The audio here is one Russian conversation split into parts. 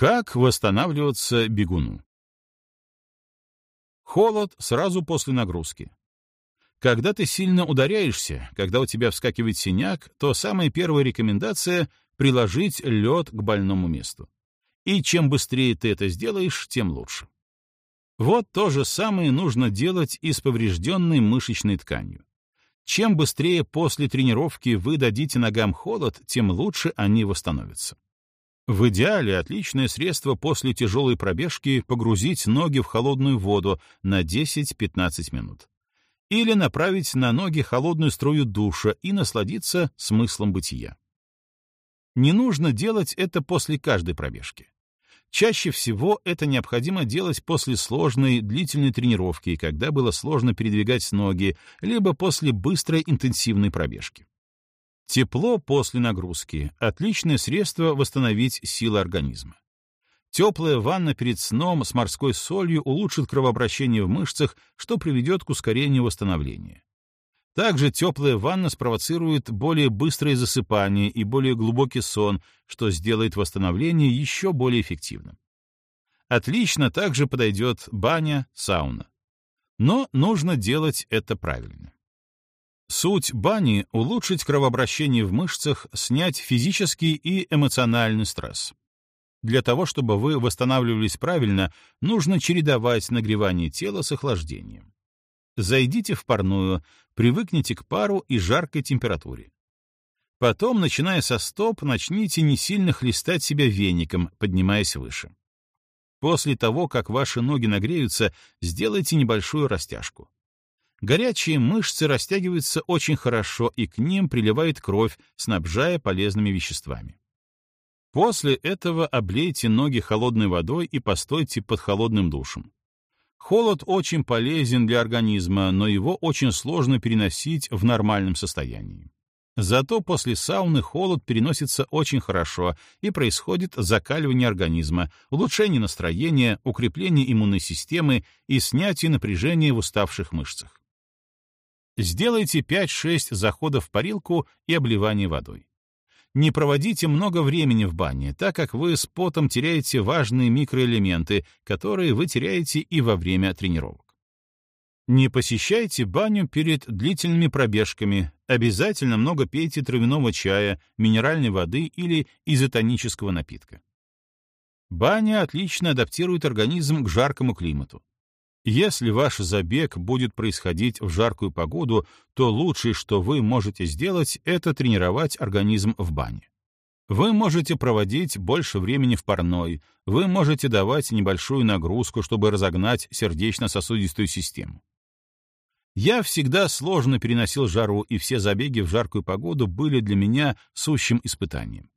Как восстанавливаться бегуну? Холод сразу после нагрузки. Когда ты сильно ударяешься, когда у тебя вскакивает синяк, то самая первая рекомендация — приложить лед к больному месту. И чем быстрее ты это сделаешь, тем лучше. Вот то же самое нужно делать и с поврежденной мышечной тканью. Чем быстрее после тренировки вы дадите ногам холод, тем лучше они восстановятся. В идеале отличное средство после тяжелой пробежки погрузить ноги в холодную воду на 10-15 минут. Или направить на ноги холодную струю душа и насладиться смыслом бытия. Не нужно делать это после каждой пробежки. Чаще всего это необходимо делать после сложной длительной тренировки, когда было сложно передвигать ноги, либо после быстрой интенсивной пробежки. Тепло после нагрузки — отличное средство восстановить силы организма. Теплая ванна перед сном с морской солью улучшит кровообращение в мышцах, что приведет к ускорению восстановления. Также теплая ванна спровоцирует более быстрое засыпание и более глубокий сон, что сделает восстановление еще более эффективным. Отлично также подойдет баня, сауна. Но нужно делать это правильно. Суть бани — улучшить кровообращение в мышцах, снять физический и эмоциональный стресс. Для того, чтобы вы восстанавливались правильно, нужно чередовать нагревание тела с охлаждением. Зайдите в парную, привыкните к пару и жаркой температуре. Потом, начиная со стоп, начните не сильно хлестать себя веником, поднимаясь выше. После того, как ваши ноги нагреются, сделайте небольшую растяжку. Горячие мышцы растягиваются очень хорошо, и к ним приливает кровь, снабжая полезными веществами. После этого облейте ноги холодной водой и постойте под холодным душем. Холод очень полезен для организма, но его очень сложно переносить в нормальном состоянии. Зато после сауны холод переносится очень хорошо, и происходит закаливание организма, улучшение настроения, укрепление иммунной системы и снятие напряжения в уставших мышцах. Сделайте 5-6 заходов в парилку и обливание водой. Не проводите много времени в бане, так как вы с потом теряете важные микроэлементы, которые вы теряете и во время тренировок. Не посещайте баню перед длительными пробежками, обязательно много пейте травяного чая, минеральной воды или изотонического напитка. Баня отлично адаптирует организм к жаркому климату. Если ваш забег будет происходить в жаркую погоду, то лучшее, что вы можете сделать, это тренировать организм в бане. Вы можете проводить больше времени в парной, вы можете давать небольшую нагрузку, чтобы разогнать сердечно-сосудистую систему. Я всегда сложно переносил жару, и все забеги в жаркую погоду были для меня сущим испытанием.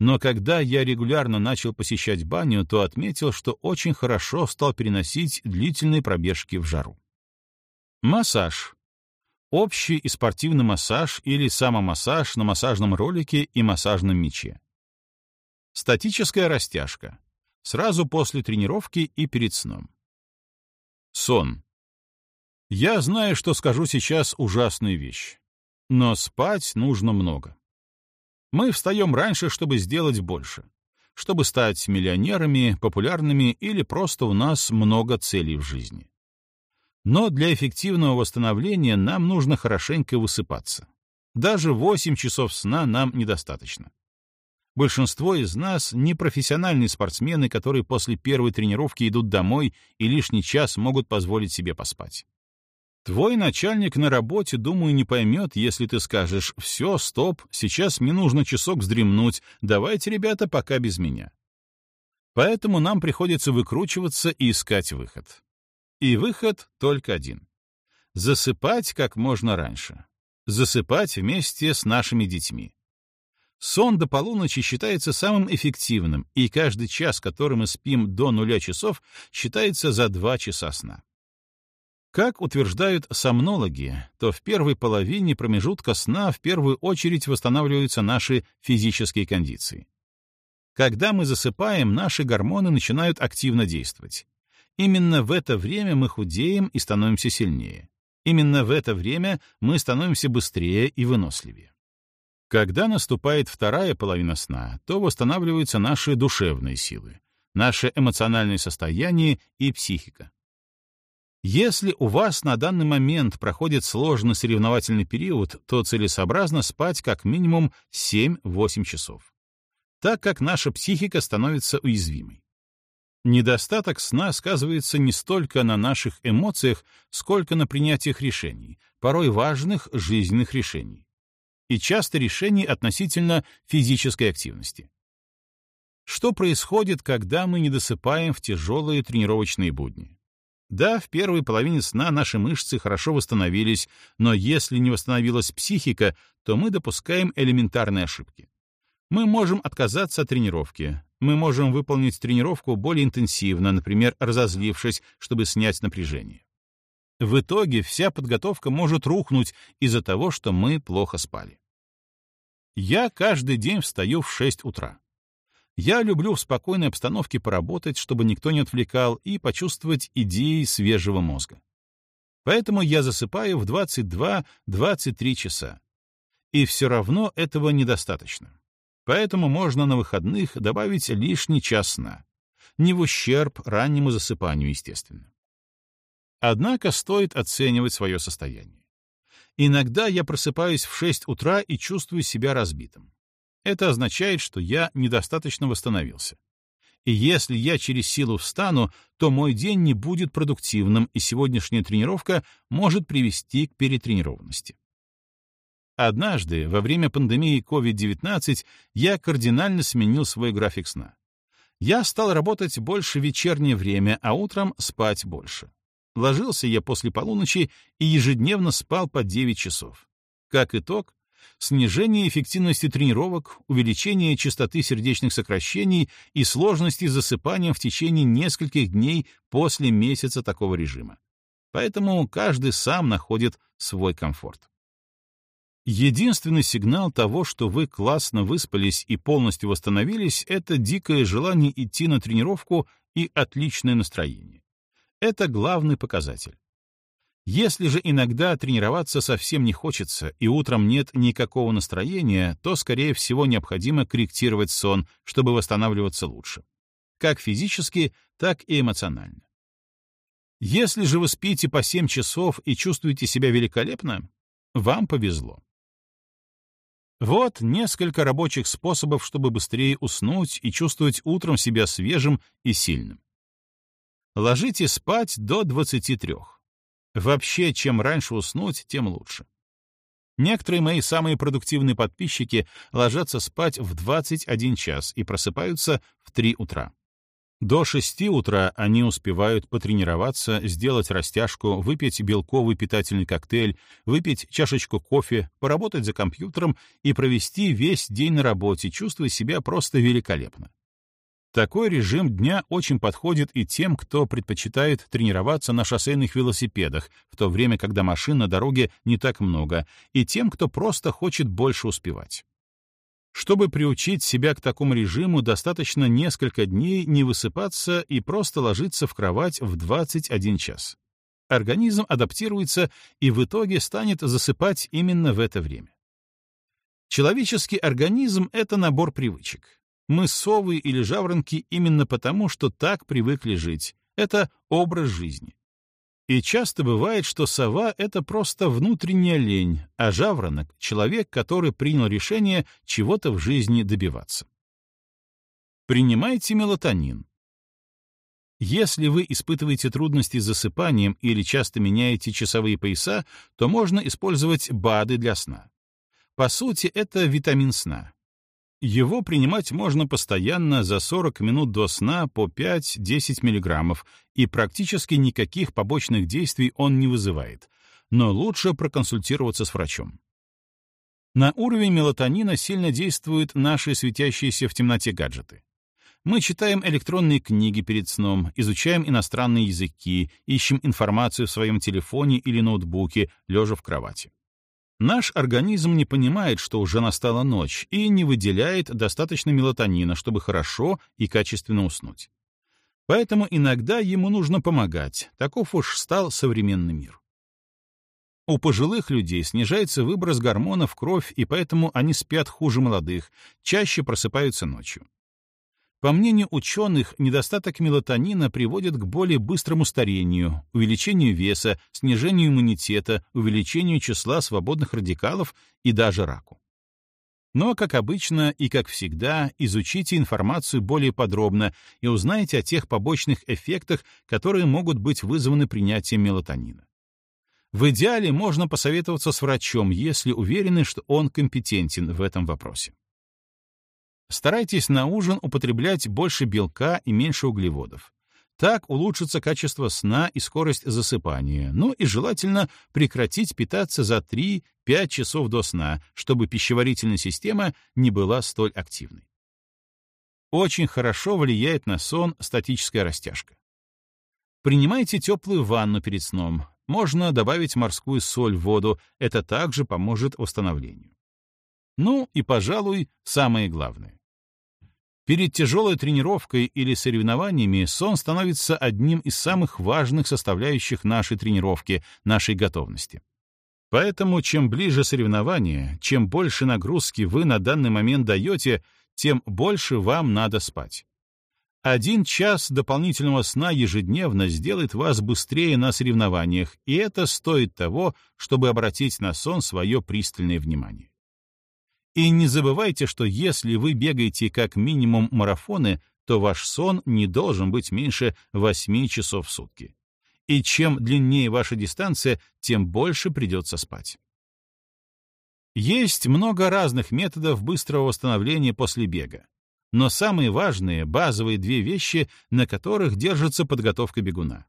Но когда я регулярно начал посещать баню, то отметил, что очень хорошо стал переносить длительные пробежки в жару. Массаж. Общий и спортивный массаж или самомассаж на массажном ролике и массажном мяче. Статическая растяжка. Сразу после тренировки и перед сном. Сон. Я знаю, что скажу сейчас ужасную вещь. Но спать нужно много. Мы встаем раньше, чтобы сделать больше, чтобы стать миллионерами, популярными или просто у нас много целей в жизни. Но для эффективного восстановления нам нужно хорошенько высыпаться. Даже 8 часов сна нам недостаточно. Большинство из нас — не профессиональные спортсмены, которые после первой тренировки идут домой и лишний час могут позволить себе поспать. Твой начальник на работе, думаю, не поймет, если ты скажешь «Все, стоп, сейчас мне нужно часок вздремнуть, давайте, ребята, пока без меня». Поэтому нам приходится выкручиваться и искать выход. И выход только один. Засыпать как можно раньше. Засыпать вместе с нашими детьми. Сон до полуночи считается самым эффективным, и каждый час, который мы спим до нуля часов, считается за два часа сна. Как утверждают сомнологи, то в первой половине промежутка сна в первую очередь восстанавливаются наши физические кондиции. Когда мы засыпаем, наши гормоны начинают активно действовать. Именно в это время мы худеем и становимся сильнее. Именно в это время мы становимся быстрее и выносливее. Когда наступает вторая половина сна, то восстанавливаются наши душевные силы. наше эмоциональное состояние и психика. Если у вас на данный момент проходит сложный соревновательный период, то целесообразно спать как минимум 7-8 часов, так как наша психика становится уязвимой. Недостаток сна сказывается не столько на наших эмоциях, сколько на принятиях решений, порой важных жизненных решений. И часто решений относительно физической активности. Что происходит, когда мы не досыпаем в тяжелые тренировочные будни? Да, в первой половине сна наши мышцы хорошо восстановились, но если не восстановилась психика, то мы допускаем элементарные ошибки. Мы можем отказаться от тренировки. Мы можем выполнить тренировку более интенсивно, например, разозлившись, чтобы снять напряжение. В итоге вся подготовка может рухнуть из-за того, что мы плохо спали. Я каждый день встаю в 6 утра. Я люблю в спокойной обстановке поработать, чтобы никто не отвлекал, и почувствовать идеи свежего мозга. Поэтому я засыпаю в 22-23 часа. И все равно этого недостаточно. Поэтому можно на выходных добавить лишний час сна. Не в ущерб раннему засыпанию, естественно. Однако стоит оценивать свое состояние. Иногда я просыпаюсь в 6 утра и чувствую себя разбитым. Это означает, что я недостаточно восстановился. И если я через силу встану, то мой день не будет продуктивным, и сегодняшняя тренировка может привести к перетренированности. Однажды, во время пандемии COVID-19, я кардинально сменил свой график сна. Я стал работать больше в вечернее время, а утром спать больше. Ложился я после полуночи и ежедневно спал по 9 часов. Как итог, снижение эффективности тренировок, увеличение частоты сердечных сокращений и сложности с засыпанием в течение нескольких дней после месяца такого режима. Поэтому каждый сам находит свой комфорт. Единственный сигнал того, что вы классно выспались и полностью восстановились, это дикое желание идти на тренировку и отличное настроение. Это главный показатель. Если же иногда тренироваться совсем не хочется и утром нет никакого настроения, то, скорее всего, необходимо корректировать сон, чтобы восстанавливаться лучше. Как физически, так и эмоционально. Если же вы спите по 7 часов и чувствуете себя великолепно, вам повезло. Вот несколько рабочих способов, чтобы быстрее уснуть и чувствовать утром себя свежим и сильным. Ложите спать до 23. Вообще, чем раньше уснуть, тем лучше. Некоторые мои самые продуктивные подписчики ложатся спать в 21 час и просыпаются в 3 утра. До шести утра они успевают потренироваться, сделать растяжку, выпить белковый питательный коктейль, выпить чашечку кофе, поработать за компьютером и провести весь день на работе, чувствуя себя просто великолепно. Такой режим дня очень подходит и тем, кто предпочитает тренироваться на шоссейных велосипедах, в то время, когда машин на дороге не так много, и тем, кто просто хочет больше успевать. Чтобы приучить себя к такому режиму, достаточно несколько дней не высыпаться и просто ложиться в кровать в 21 час. Организм адаптируется и в итоге станет засыпать именно в это время. Человеческий организм — это набор привычек. Мы совы или жаворонки именно потому, что так привыкли жить. Это образ жизни. И часто бывает, что сова — это просто внутренняя лень, а жаворонок — человек, который принял решение чего-то в жизни добиваться. Принимайте мелатонин. Если вы испытываете трудности с засыпанием или часто меняете часовые пояса, то можно использовать БАДы для сна. По сути, это витамин сна. Его принимать можно постоянно за 40 минут до сна по 5-10 мг, и практически никаких побочных действий он не вызывает, но лучше проконсультироваться с врачом. На уровень мелатонина сильно действуют наши светящиеся в темноте гаджеты. Мы читаем электронные книги перед сном, изучаем иностранные языки, ищем информацию в своем телефоне или ноутбуке, лежа в кровати. Наш организм не понимает, что уже настала ночь, и не выделяет достаточно мелатонина, чтобы хорошо и качественно уснуть. Поэтому иногда ему нужно помогать, таков уж стал современный мир. У пожилых людей снижается выброс гормонов в кровь, и поэтому они спят хуже молодых, чаще просыпаются ночью. По мнению ученых, недостаток мелатонина приводит к более быстрому старению, увеличению веса, снижению иммунитета, увеличению числа свободных радикалов и даже раку. Но, как обычно и как всегда, изучите информацию более подробно и узнайте о тех побочных эффектах, которые могут быть вызваны принятием мелатонина. В идеале можно посоветоваться с врачом, если уверены, что он компетентен в этом вопросе. Старайтесь на ужин употреблять больше белка и меньше углеводов. Так улучшится качество сна и скорость засыпания, ну и желательно прекратить питаться за 3-5 часов до сна, чтобы пищеварительная система не была столь активной. Очень хорошо влияет на сон статическая растяжка. Принимайте теплую ванну перед сном. Можно добавить морскую соль в воду, это также поможет восстановлению. Ну и, пожалуй, самое главное. Перед тяжелой тренировкой или соревнованиями сон становится одним из самых важных составляющих нашей тренировки, нашей готовности. Поэтому чем ближе соревнование, чем больше нагрузки вы на данный момент даете, тем больше вам надо спать. Один час дополнительного сна ежедневно сделает вас быстрее на соревнованиях, и это стоит того, чтобы обратить на сон свое пристальное внимание. И не забывайте, что если вы бегаете как минимум марафоны, то ваш сон не должен быть меньше 8 часов в сутки. И чем длиннее ваша дистанция, тем больше придется спать. Есть много разных методов быстрого восстановления после бега. Но самые важные, базовые две вещи, на которых держится подготовка бегуна.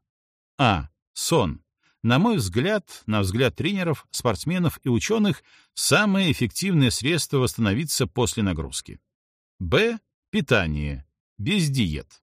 А. Сон. На мой взгляд, на взгляд тренеров, спортсменов и ученых, самое эффективное средство восстановиться после нагрузки. Б. Питание. Без диет.